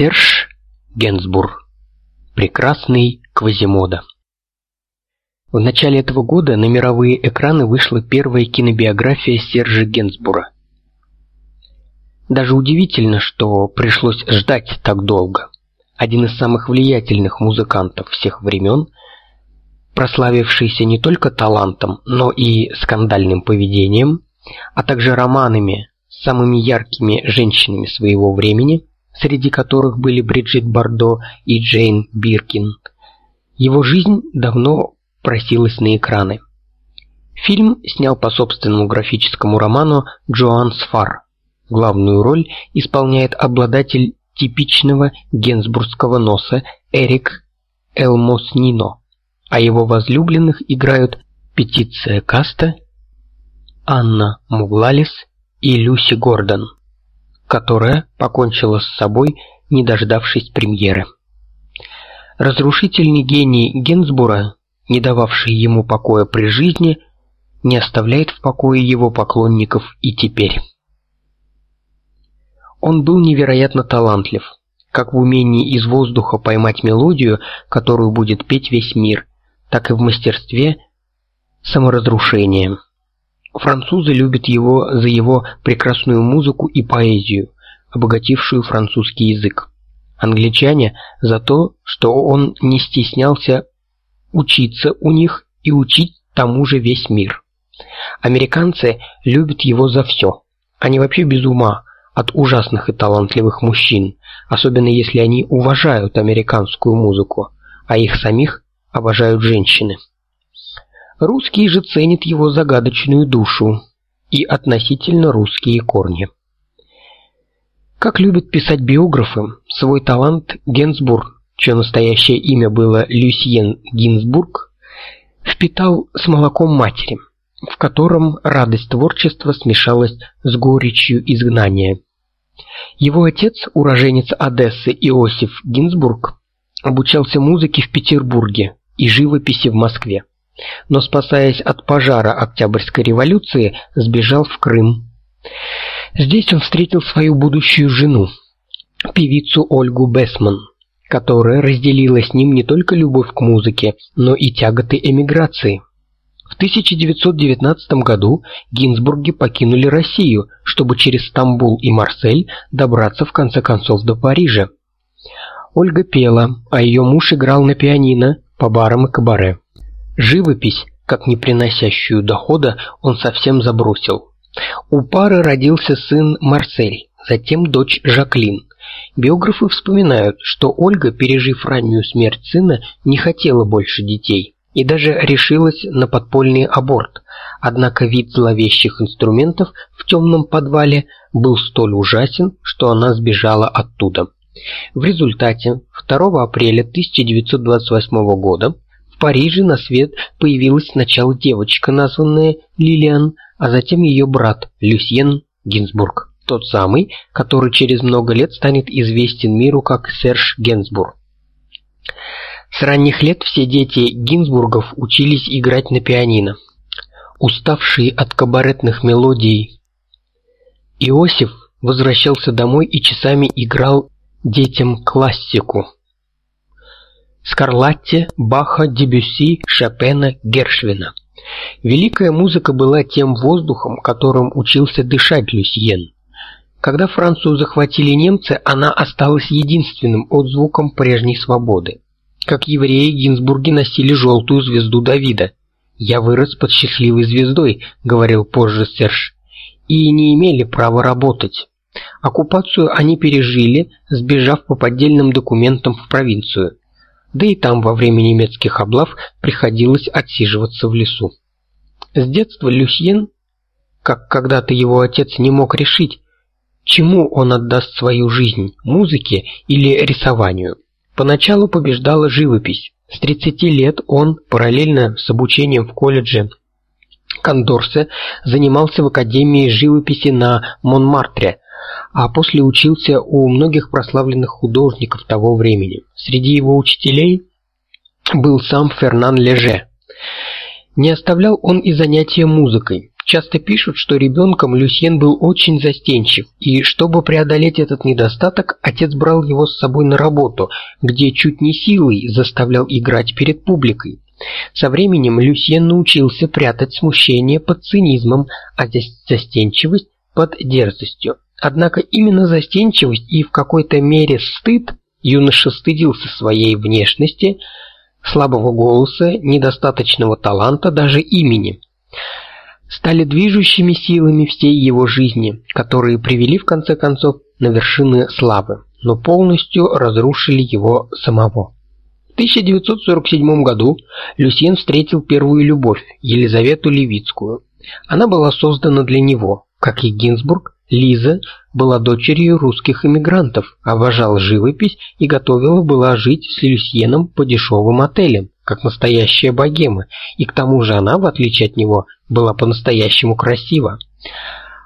Серж Генсбур. Прекрасный Квазимода. В начале этого года на мировые экраны вышла первая кинобиография Сержа Генсбура. Даже удивительно, что пришлось ждать так долго. Один из самых влиятельных музыкантов всех времен, прославившийся не только талантом, но и скандальным поведением, а также романами с самыми яркими женщинами своего времени, среди которых были Бриджит Бардо и Джейн Биркин. Его жизнь давно просилась на экраны. Фильм снял по собственному графическому роману Джоан Сфар. Главную роль исполняет обладатель типичного генсбургского носа Эрик Элмоснино, а его возлюбленных играют Петиция Каста, Анна Муглалис и Люси Гордон, которая покончила с собой, не дождавшись премьеры. Разрушительный гений Генсбура не дававший ему покоя при жизни, не оставляет в покое его поклонников и теперь. Он был невероятно талантлив, как в умении из воздуха поймать мелодию, которую будет петь весь мир, так и в мастерстве саморазрушения. Французы любят его за его прекрасную музыку и поэзию, обогатившую французский язык. Англичане за то, что он не стеснялся учиться у них и учить тому же весь мир. Американцы любят его за все. Они вообще без ума от ужасных и талантливых мужчин, особенно если они уважают американскую музыку, а их самих обожают женщины. Русские же ценят его загадочную душу и относительно русские корни. Как любят писать биографы, свой талант Генсбур чье настоящее имя было Люсьен Гинзбург, впитал с молоком матери, в котором радость творчества смешалась с горечью изгнания. Его отец, уроженец Одессы Иосиф Гинзбург, обучался музыке в Петербурге и живописи в Москве, но спасаясь от пожара Октябрьской революции, сбежал в Крым. Здесь он встретил свою будущую жену, певицу Ольгу Бесман которая разделила с ним не только любовь к музыке, но и тяготы эмиграции. В 1919 году Гинзбурги покинули Россию, чтобы через Стамбул и Марсель добраться в конце концов до Парижа. Ольга пела, а ее муж играл на пианино по барам и кабаре. Живопись, как не приносящую дохода, он совсем забросил. У пары родился сын Марсель, затем дочь Жаклин. Биографы вспоминают, что Ольга, пережив раннюю смерть сына, не хотела больше детей и даже решилась на подпольный аборт. Однако вид зловещих инструментов в темном подвале был столь ужасен, что она сбежала оттуда. В результате 2 апреля 1928 года Париже на свет появилась сначала девочка, названная Лилиан, а затем ее брат Люсьен Гинзбург тот самый, который через много лет станет известен миру как Серж Генсбур. С ранних лет все дети Гинзбургов учились играть на пианино. Уставший от кабаретных мелодий, Иосиф возвращался домой и часами играл детям классику. Скарлатте, Баха, Дебюсси, Шопена, Гершвина. Великая музыка была тем воздухом, которым учился дышать Люсьен. Когда Францию захватили немцы, она осталась единственным отзвуком прежней свободы. Как евреи, Гинзбурги носили желтую звезду Давида. «Я вырос под счастливой звездой», — говорил позже Серж, — «и не имели права работать». Оккупацию они пережили, сбежав по поддельным документам в провинцию. Да и там во время немецких облав приходилось отсиживаться в лесу. С детства Люсьен, как когда-то его отец не мог решить, Чему он отдаст свою жизнь музыке или рисованию? Поначалу побеждала живопись. С 30 лет он параллельно с обучением в колледже Кондорсе занимался в академии живописи на Монмартре, а после учился у многих прославленных художников того времени. Среди его учителей был сам Фернан Леже. Не оставлял он и занятия музыкой. Часто пишут, что ребенком Люсьен был очень застенчив, и чтобы преодолеть этот недостаток, отец брал его с собой на работу, где чуть не силой заставлял играть перед публикой. Со временем Люсьен научился прятать смущение под цинизмом, а застенчивость под дерзостью. Однако именно застенчивость и в какой-то мере стыд юноша стыдился своей внешности, слабого голоса, недостаточного таланта, даже имени стали движущими силами всей его жизни, которые привели в конце концов на вершины славы, но полностью разрушили его самого. В 1947 году Люсьен встретил первую любовь, Елизавету Левицкую. Она была создана для него, как и Гинзбург. Лиза была дочерью русских эмигрантов, обожала живопись и готовила была жить с Люсьеном по дешевым отелям, как настоящая богема, и к тому же она, в отличие от него, была по-настоящему красива.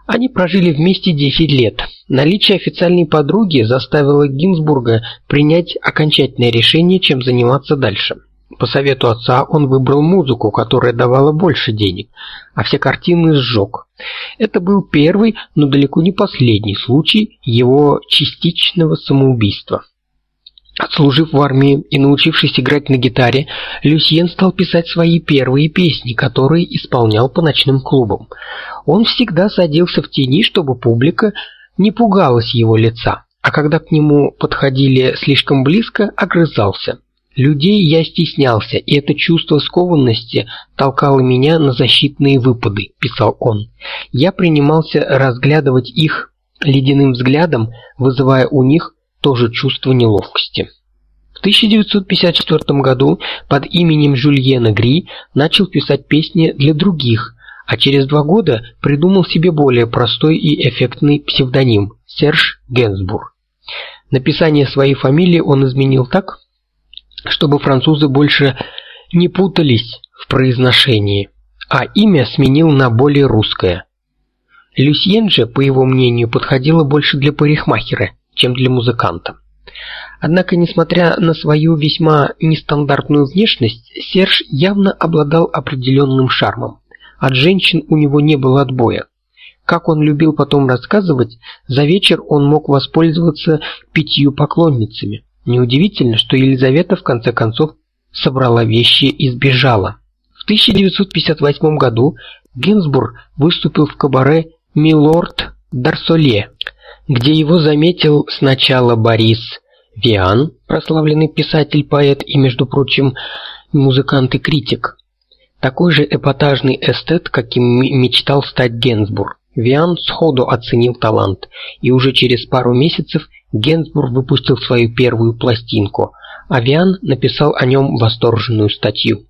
Они прожили вместе 10 лет. Наличие официальной подруги заставило Гинзбурга принять окончательное решение, чем заниматься дальше. По совету отца он выбрал музыку, которая давала больше денег, а все картины сжег. Это был первый, но далеко не последний случай его частичного самоубийства. Отслужив в армии и научившись играть на гитаре, Люсьен стал писать свои первые песни, которые исполнял по ночным клубам. Он всегда садился в тени, чтобы публика не пугалась его лица, а когда к нему подходили слишком близко, огрызался. Людей я стеснялся, и это чувство скованности толкало меня на защитные выпады, писал он. Я принимался разглядывать их ледяным взглядом, вызывая у них тоже чувство неловкости. В 1954 году под именем Жюльена Гри начал писать песни для других, а через два года придумал себе более простой и эффектный псевдоним Серж Генсбур. Написание своей фамилии он изменил так, чтобы французы больше не путались в произношении, а имя сменил на более русское. Люсьен же, по его мнению, подходило больше для парикмахера – чем для музыканта. Однако, несмотря на свою весьма нестандартную внешность, Серж явно обладал определенным шармом. От женщин у него не было отбоя. Как он любил потом рассказывать, за вечер он мог воспользоваться пятью поклонницами. Неудивительно, что Елизавета в конце концов собрала вещи и сбежала. В 1958 году Гинзбург выступил в кабаре Милорд Дарсоле где его заметил сначала Борис Виан, прославленный писатель, поэт и, между прочим, музыкант и критик. Такой же эпатажный эстет, каким мечтал стать Генсбур. Виан сходу оценил талант, и уже через пару месяцев Генсбур выпустил свою первую пластинку, а Виан написал о нем восторженную статью.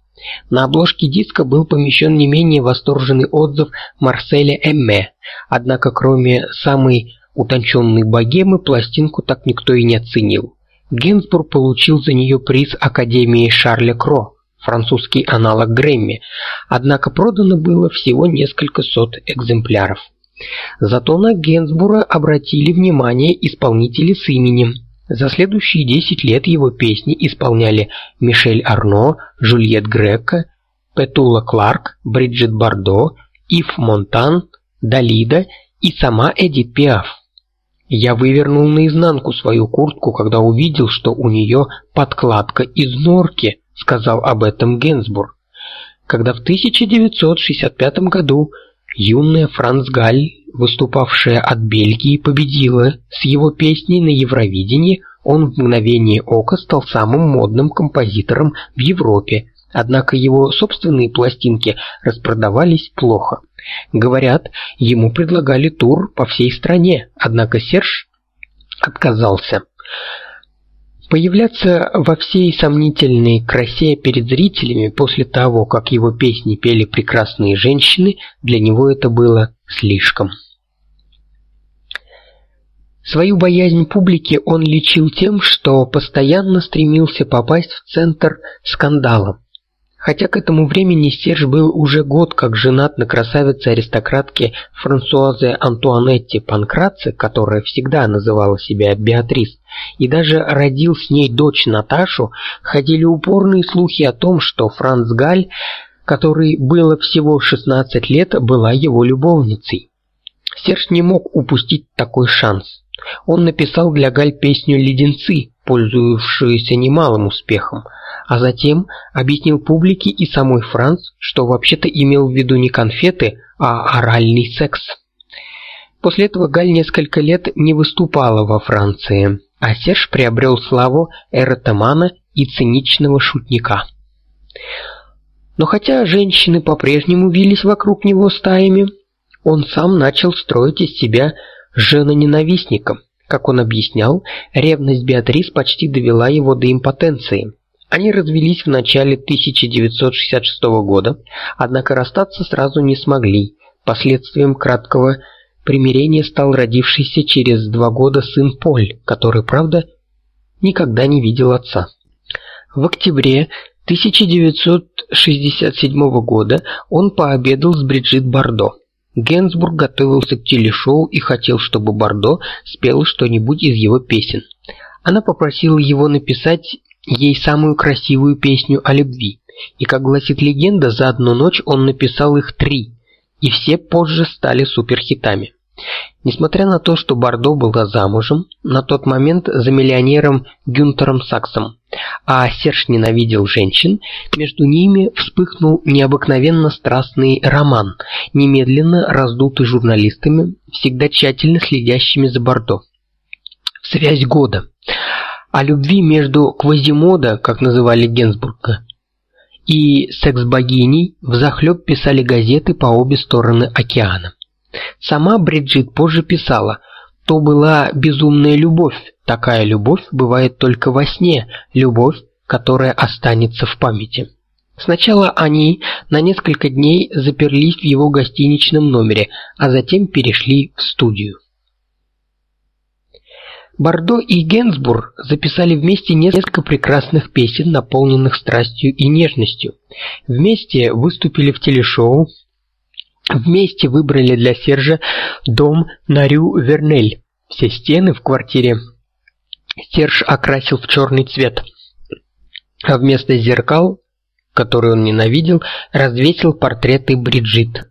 На обложке диска был помещен не менее восторженный отзыв Марселя Эмме, однако кроме самой утонченной богемы пластинку так никто и не оценил. Генсбур получил за нее приз Академии Шарля Кро, французский аналог Грэмми, однако продано было всего несколько сот экземпляров. Зато на Генсбура обратили внимание исполнители с именем. За следующие 10 лет его песни исполняли Мишель Арно, Жюльет Грека, Петула Кларк, Бриджит Бардо, Ив Монтан, Далида и сама Эдит Пиаф. Я вывернул наизнанку свою куртку, когда увидел, что у нее подкладка из норки, сказал об этом Генсбур. Когда в 1965 году юная Франц Галь, выступавшая от Бельгии, победила с его песней на Евровидении, он в мгновение ока стал самым модным композитором в Европе. Однако его собственные пластинки распродавались плохо. Говорят, ему предлагали тур по всей стране, однако Серж отказался. Появляться во всей сомнительной красе перед зрителями после того, как его песни пели прекрасные женщины, для него это было слишком. Свою боязнь публики он лечил тем, что постоянно стремился попасть в центр скандала. Хотя к этому времени Серж был уже год как женат на красавице-аристократке Франсуазе Антуанетте Панкратце, которая всегда называла себя Беатрис, и даже родил с ней дочь Наташу, ходили упорные слухи о том, что Франц Галь которой было всего 16 лет, была его любовницей. Серж не мог упустить такой шанс. Он написал для Галь песню «Леденцы», пользующуюся немалым успехом, а затем объяснил публике и самой Франц, что вообще-то имел в виду не конфеты, а оральный секс. После этого Галь несколько лет не выступала во Франции, а Серж приобрел славу эротомана и циничного шутника. Но хотя женщины по-прежнему вились вокруг него стаями, он сам начал строить из себя жена-ненавистника. Как он объяснял, ревность Беатрис почти довела его до импотенции. Они развелись в начале 1966 года, однако расстаться сразу не смогли. Последствием краткого примирения стал родившийся через два года сын Поль, который, правда, никогда не видел отца. В октябре 1967 года он пообедал с Бриджит Бардо. Генсбург готовился к телешоу и хотел, чтобы Бардо спел что-нибудь из его песен. Она попросила его написать ей самую красивую песню о любви. И как гласит легенда, за одну ночь он написал их три, и все позже стали суперхитами. Несмотря на то, что Бардо была замужем на тот момент за миллионером Гюнтером Саксом, а Серж ненавидел женщин, между ними вспыхнул необыкновенно страстный роман, немедленно раздутый журналистами, всегда тщательно следящими за Бардо. Связь года. О любви между Квазимода, как называли Генсбурга, и секс-богиней взахлеб писали газеты по обе стороны океана. Сама Бриджит позже писала: "То была безумная любовь. Такая любовь бывает только во сне, любовь, которая останется в памяти". Сначала они на несколько дней заперлись в его гостиничном номере, а затем перешли в студию. Бардо и Генсбур записали вместе несколько прекрасных песен, наполненных страстью и нежностью. Вместе выступили в телешоу, Вместе выбрали для Сержа дом на Рю-Вернель. Все стены в квартире Серж окрасил в черный цвет. А вместо зеркал, которые он ненавидел, развесил портреты Бриджит.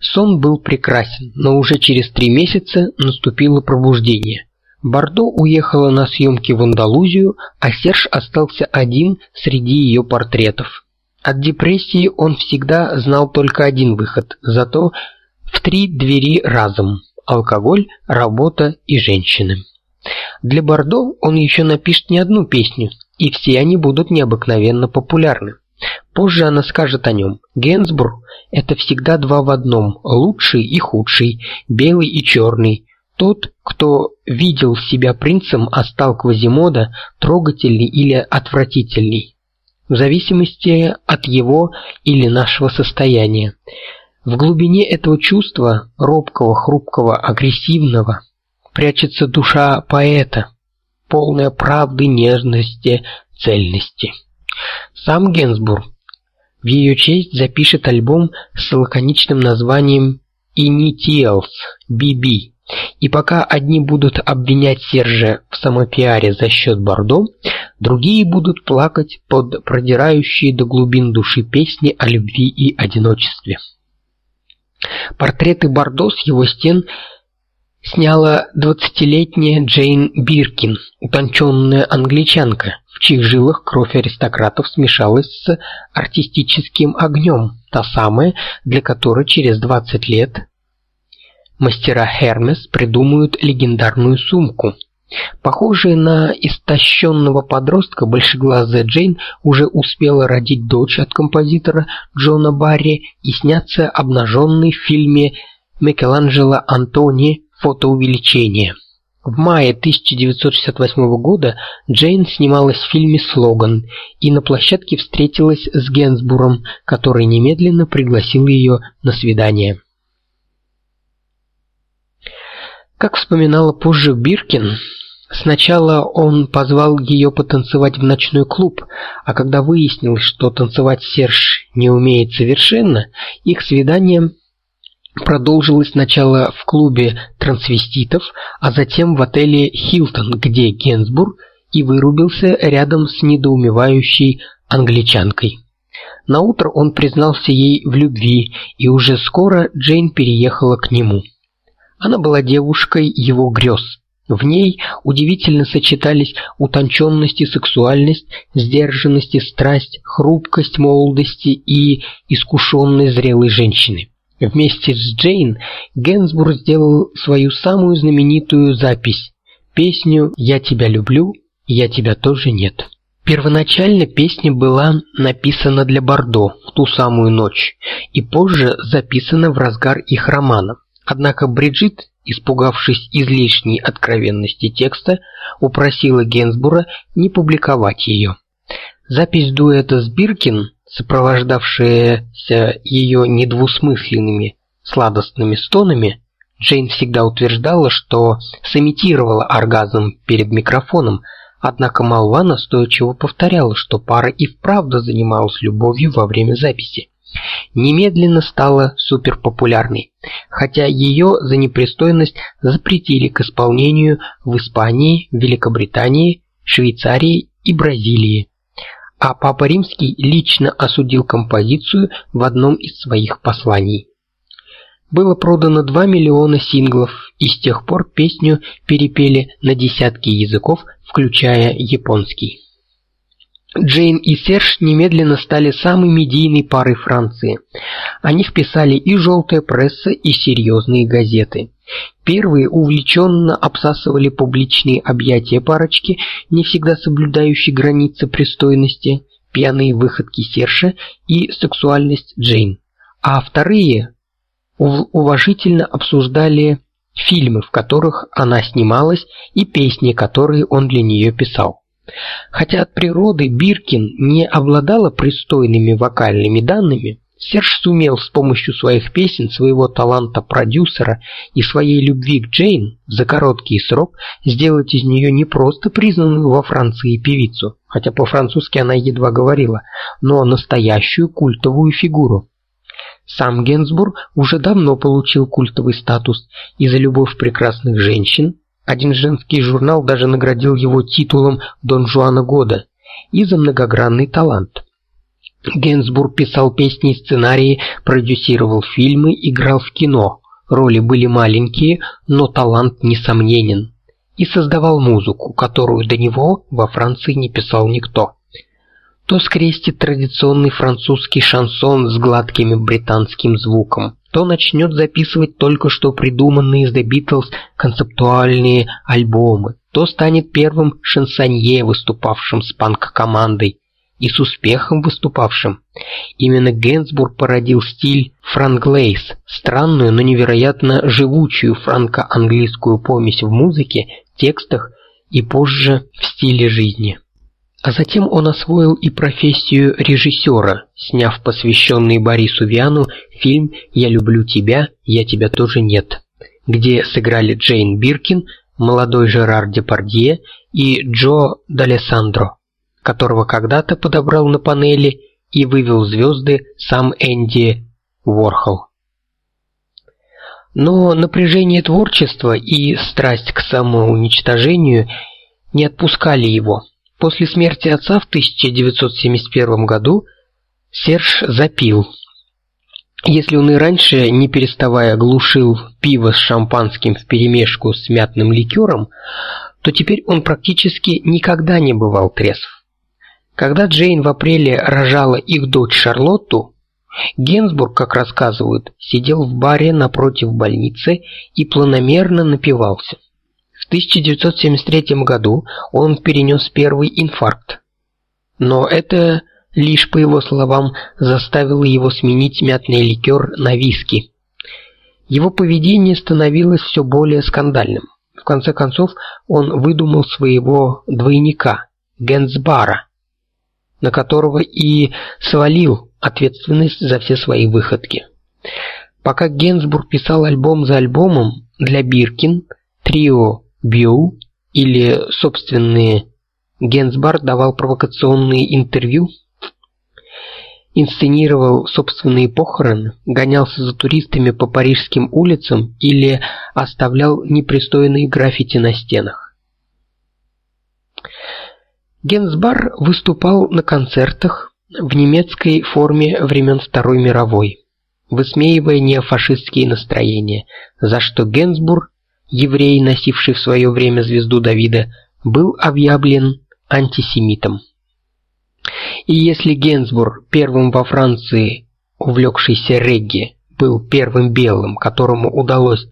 Сон был прекрасен, но уже через три месяца наступило пробуждение. Бардо уехала на съемки в Андалузию, а Серж остался один среди ее портретов. От депрессии он всегда знал только один выход, зато в три двери разом: алкоголь, работа и женщины. Для Бордо он еще напишет не одну песню, и все они будут необыкновенно популярны. Позже она скажет о нем: Генсбур это всегда два в одном, лучший и худший, белый и черный. Тот, кто видел себя принцем, а стал Квазимода, трогательный или отвратительный в зависимости от его или нашего состояния. В глубине этого чувства, робкого, хрупкого, агрессивного, прячется душа поэта, полная правды, нежности, цельности. Сам Генсбур в ее честь запишет альбом с лаконичным названием Initials BB. И пока одни будут обвинять Сержа в самопиаре за счет Бордо, другие будут плакать под продирающие до глубин души песни о любви и одиночестве. Портреты Бордо с его стен сняла двадцатилетняя Джейн Биркин, утонченная англичанка, в чьих жилах кровь аристократов смешалась с артистическим огнем, та самая, для которой через двадцать лет мастера Hermes придумают легендарную сумку. Похожая на истощенного подростка, большеглазая Джейн уже успела родить дочь от композитора Джона Барри и сняться обнаженной в фильме Микеланджело Антони «Фотоувеличение». В мае 1968 года Джейн снималась в фильме «Слоган» и на площадке встретилась с Генсбуром, который немедленно пригласил ее на свидание. Как вспоминала позже Биркин, сначала он позвал ее потанцевать в ночной клуб, а когда выяснилось, что танцевать Серж не умеет совершенно, их свидание продолжилось сначала в клубе трансвеститов, а затем в отеле Хилтон, где Генсбур и вырубился рядом с недоумевающей англичанкой. На утро он признался ей в любви, и уже скоро Джейн переехала к нему. Она была девушкой его грез. В ней удивительно сочетались утонченность и сексуальность, сдержанность и страсть, хрупкость молодости и искушенной зрелой женщины. Вместе с Джейн Генсбур сделал свою самую знаменитую запись песню «Я тебя люблю, я тебя тоже нет». Первоначально песня была написана для Бордо в ту самую ночь и позже записана в разгар их романа. Однако Бриджит, испугавшись излишней откровенности текста, упросила Генсбура не публиковать ее. Запись дуэта с Биркин, сопровождавшаяся ее недвусмысленными сладостными стонами, Джейн всегда утверждала, что сымитировала оргазм перед микрофоном, Однако молва настойчиво повторяла, что пара и вправду занималась любовью во время записи. Немедленно стала суперпопулярной, хотя ее за непристойность запретили к исполнению в Испании, Великобритании, Швейцарии и Бразилии. А Папа Римский лично осудил композицию в одном из своих посланий. Было продано 2 миллиона синглов, и с тех пор песню перепели на десятки языков, включая японский. Джейн и Серж немедленно стали самой медийной парой Франции. О них писали и желтая пресса, и серьезные газеты. Первые увлеченно обсасывали публичные объятия парочки, не всегда соблюдающей границы пристойности, пьяные выходки Серша и сексуальность Джейн. А вторые уважительно обсуждали фильмы, в которых она снималась, и песни, которые он для нее писал. Хотя от природы Биркин не обладала пристойными вокальными данными, Серж сумел с помощью своих песен, своего таланта продюсера и своей любви к Джейн за короткий срок сделать из нее не просто признанную во Франции певицу, хотя по-французски она едва говорила, но настоящую культовую фигуру. Сам Генсбур уже давно получил культовый статус, и за любовь прекрасных женщин один женский журнал даже наградил его титулом Дон Жуана года и за многогранный талант. Генсбур писал песни и сценарии, продюсировал фильмы, играл в кино. Роли были маленькие, но талант несомненен. И создавал музыку, которую до него во Франции не писал никто то скрестит традиционный французский шансон с гладким британским звуком, то начнет записывать только что придуманные из The Beatles концептуальные альбомы, то станет первым шансонье, выступавшим с панк-командой и с успехом выступавшим. Именно Генсбур породил стиль франглейс, странную, но невероятно живучую франко-английскую помесь в музыке, текстах и позже в стиле жизни. А затем он освоил и профессию режиссера, сняв посвященный Борису Виану фильм «Я люблю тебя, я тебя тоже нет», где сыграли Джейн Биркин, молодой Жерар Депардье и Джо Д'Алессандро, которого когда-то подобрал на панели и вывел звезды сам Энди Ворхол. Но напряжение творчества и страсть к самоуничтожению не отпускали его. После смерти отца в 1971 году Серж запил. Если он и раньше, не переставая, глушил пиво с шампанским вперемешку с мятным ликером, то теперь он практически никогда не бывал трезв. Когда Джейн в апреле рожала их дочь Шарлотту, Генсбург, как рассказывают, сидел в баре напротив больницы и планомерно напивался. В 1973 году он перенес первый инфаркт. Но это лишь по его словам заставило его сменить мятный ликер на виски. Его поведение становилось все более скандальным. В конце концов, он выдумал своего двойника Генсбара, на которого и свалил ответственность за все свои выходки. Пока Генсбур писал альбом за альбомом для Биркин, трио Бью или собственные Генсбар давал провокационные интервью, инсценировал собственные похороны, гонялся за туристами по парижским улицам или оставлял непристойные граффити на стенах. Генсбар выступал на концертах, в немецкой форме времен Второй мировой, высмеивая неофашистские настроения, за что Генсбур, еврей, носивший в свое время звезду Давида, был объявлен антисемитом. И если Генсбур, первым во Франции увлекшийся регги, был первым белым, которому удалось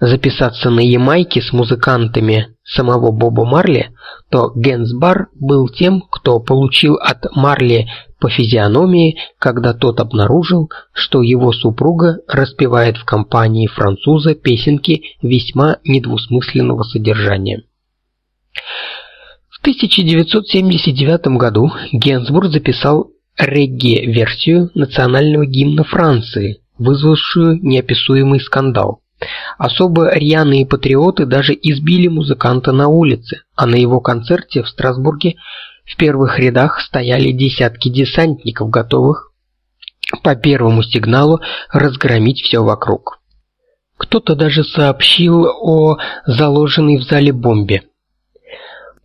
записаться на Ямайке с музыкантами самого Боба Марли, то Генсбар был тем, кто получил от Марли по физиономии, когда тот обнаружил, что его супруга распевает в компании француза песенки весьма недвусмысленного содержания. В 1979 году Генсбур записал регги-версию национального гимна Франции, вызвавшую неописуемый скандал. Особо рьяные патриоты даже избили музыканта на улице, а на его концерте в Страсбурге в первых рядах стояли десятки десантников, готовых по первому сигналу разгромить все вокруг. Кто-то даже сообщил о заложенной в зале бомбе.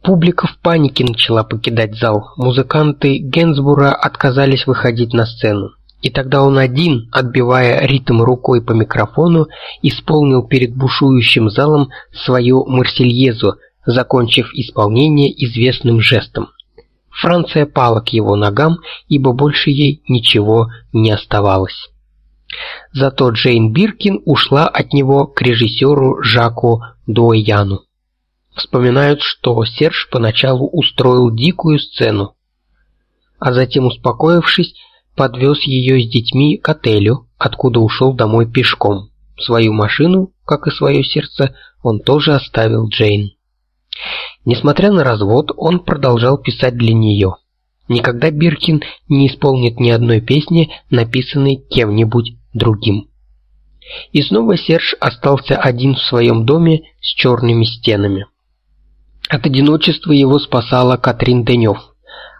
Публика в панике начала покидать зал. Музыканты Генсбура отказались выходить на сцену. И тогда он один, отбивая ритм рукой по микрофону, исполнил перед бушующим залом свою марсельезу, закончив исполнение известным жестом. Франция пала к его ногам, ибо больше ей ничего не оставалось. Зато Джейн Биркин ушла от него к режиссеру Жаку Дуэяну. Вспоминают, что Серж поначалу устроил дикую сцену, а затем, успокоившись, подвез ее с детьми к отелю, откуда ушел домой пешком. Свою машину, как и свое сердце, он тоже оставил Джейн. Несмотря на развод, он продолжал писать для нее. Никогда Биркин не исполнит ни одной песни, написанной кем-нибудь другим. И снова Серж остался один в своем доме с черными стенами. От одиночества его спасала Катрин Денев.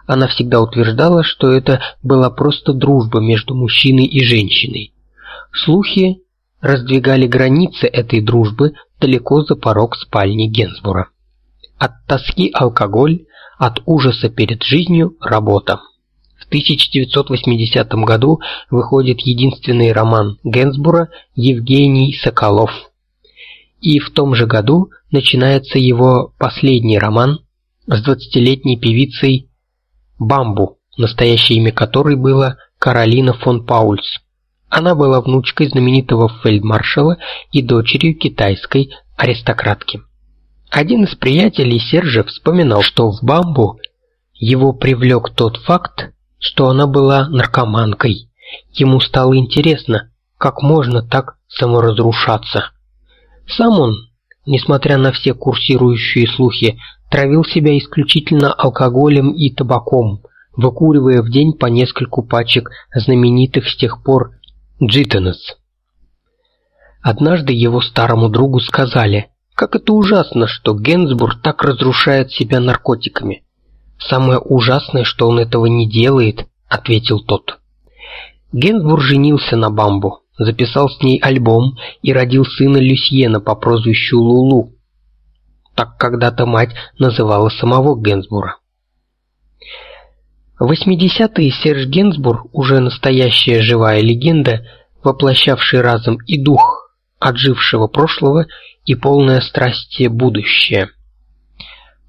Она всегда утверждала, что это была просто дружба между мужчиной и женщиной. Слухи раздвигали границы этой дружбы далеко за порог спальни Генсбура. От тоски алкоголь, от ужаса перед жизнью работа. В 1980 году выходит единственный роман Генсбура Евгений Соколов. И в том же году начинается его последний роман с двадцатилетней певицей Бамбу, настоящее имя которой было Каролина фон Паульс. Она была внучкой знаменитого фельдмаршала и дочерью китайской аристократки. Один из приятелей Сержа вспоминал, что в Бамбу его привлек тот факт, что она была наркоманкой. Ему стало интересно, как можно так саморазрушаться. Сам он, несмотря на все курсирующие слухи, травил себя исключительно алкоголем и табаком, выкуривая в день по нескольку пачек знаменитых с тех пор джитанес. Однажды его старому другу сказали, как это ужасно, что Генсбур так разрушает себя наркотиками. Самое ужасное, что он этого не делает, ответил тот. Генсбур женился на Бамбу, записал с ней альбом и родил сына Люсьена по прозвищу Лулу. Так когда-то мать называла самого Генсбура. В 80-е Серж Генсбур, уже настоящая живая легенда, воплощавший разом и дух отжившего прошлого, и полное страсти будущее.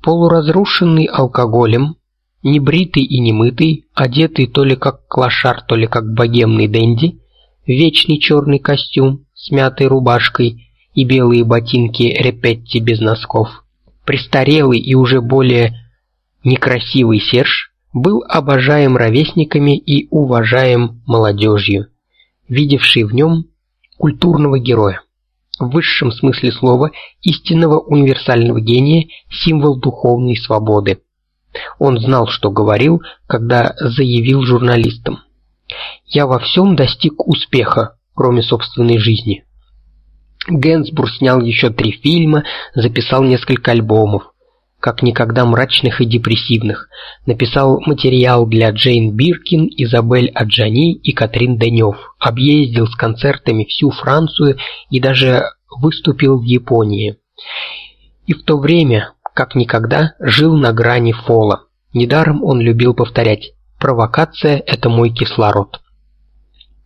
Полуразрушенный алкоголем, небритый и немытый, одетый то ли как клошар, то ли как богемный денди, вечный черный костюм с мятой рубашкой и белые ботинки репетти без носков. Престарелый и уже более некрасивый Серж был обожаем ровесниками и уважаем молодежью, видевший в нем культурного героя. В высшем смысле слова истинного универсального гения, символ духовной свободы. Он знал, что говорил, когда заявил журналистам: "Я во всем достиг успеха, кроме собственной жизни". Генсбур снял еще три фильма, записал несколько альбомов, как никогда мрачных и депрессивных. Написал материал для Джейн Биркин, Изабель Аджани и Катрин Денев. Объездил с концертами всю Францию и даже выступил в Японии. И в то время, как никогда, жил на грани фола. Недаром он любил повторять: Провокация это мой кислород.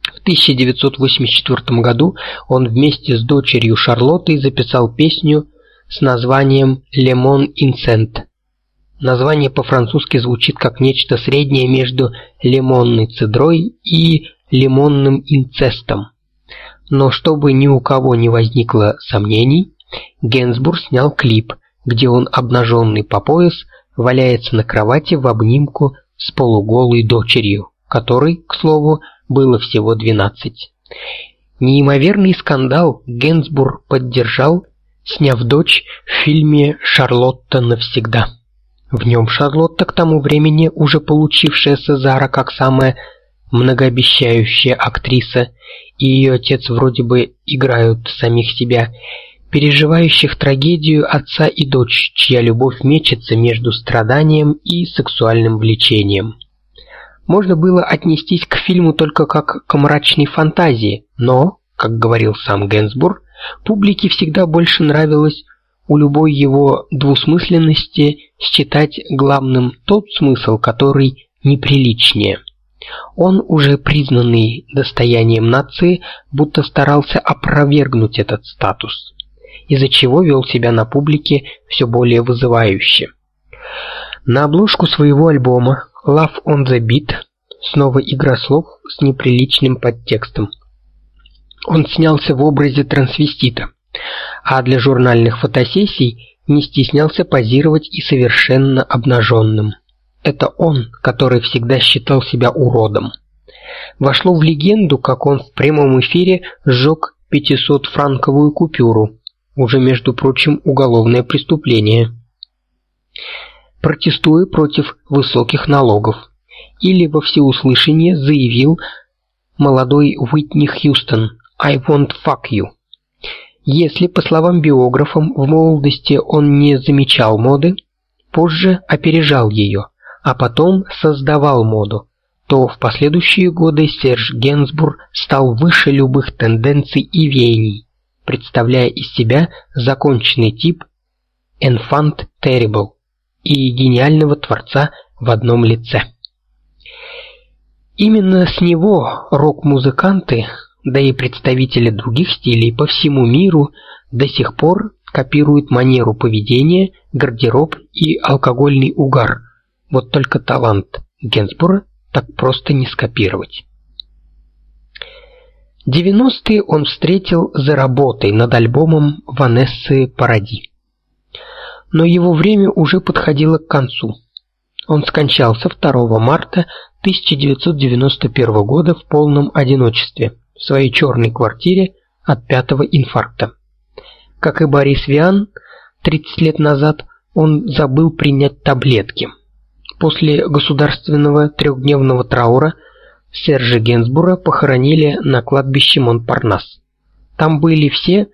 В 1984 году он вместе с дочерью Шарлоттой записал песню с названием «Лемон Инсент». Название по-французски звучит как нечто среднее между лимонной цедрой и лимонным инцестом. Но чтобы ни у кого не возникло сомнений, Генсбур снял клип, где он обнаженный по пояс валяется на кровати в обнимку с полуголой дочерью, которой, к слову, было всего 12. Неимоверный скандал Генсбур поддержал, сняв дочь в фильме Шарлотта навсегда. В нем Шарлотта к тому времени уже получившая Сезара как самая многообещающая актриса, и ее отец вроде бы играют самих себя, переживающих трагедию отца и дочь, чья любовь мечется между страданием и сексуальным влечением. Можно было отнестись к фильму только как к мрачной фантазии, но, как говорил сам Генсбур, публике всегда больше нравилось у любой его двусмысленности считать главным тот смысл, который неприличнее. Он уже признанный достоянием нации, будто старался опровергнуть этот статус, из-за чего вел себя на публике все более вызывающе. На обложку своего альбома Love on the Beat снова игра слов с неприличным подтекстом. Он снялся в образе трансвестита, а для журнальных фотосессий не стеснялся позировать и совершенно обнаженным. Это он, который всегда считал себя уродом. Вошло в легенду, как он в прямом эфире сжег 500-франковую купюру, уже, между прочим, уголовное преступление. Протестуя против высоких налогов, или во всеуслышание заявил молодой Уитни Хьюстон «I won't fuck you». Если, по словам биографов, в молодости он не замечал моды, позже опережал ее – а потом создавал моду, то в последующие годы Серж Генсбур стал выше любых тенденций и веяний, представляя из себя законченный тип enfant terrible и гениального творца в одном лице. Именно с него рок-музыканты, да и представители других стилей по всему миру до сих пор копируют манеру поведения, гардероб и алкогольный угар – вот только талант Генсбура так просто не скопировать. 90-е он встретил за работой над альбомом Ванессы Паради. Но его время уже подходило к концу. Он скончался 2 марта 1991 года в полном одиночестве в своей черной квартире от пятого инфаркта. Как и Борис Виан 30 лет назад, он забыл принять таблетки – После государственного трехдневного траура Сержа Генсбура похоронили на кладбище Монпарнас. Там были все,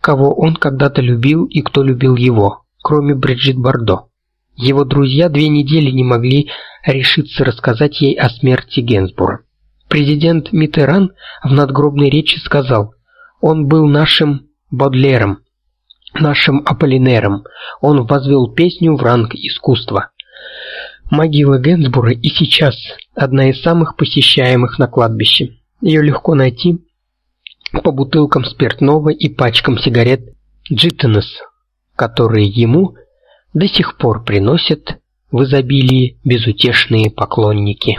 кого он когда-то любил и кто любил его, кроме Бриджит Бардо. Его друзья две недели не могли решиться рассказать ей о смерти Генсбура. Президент Миттеран в надгробной речи сказал: "Он был нашим Бодлером, нашим Аполлинером. Он возвел песню в ранг искусства". Могила Генсбура и сейчас одна из самых посещаемых на кладбище. Ее легко найти по бутылкам спиртного и пачкам сигарет Джиттенес, которые ему до сих пор приносят в изобилии безутешные поклонники.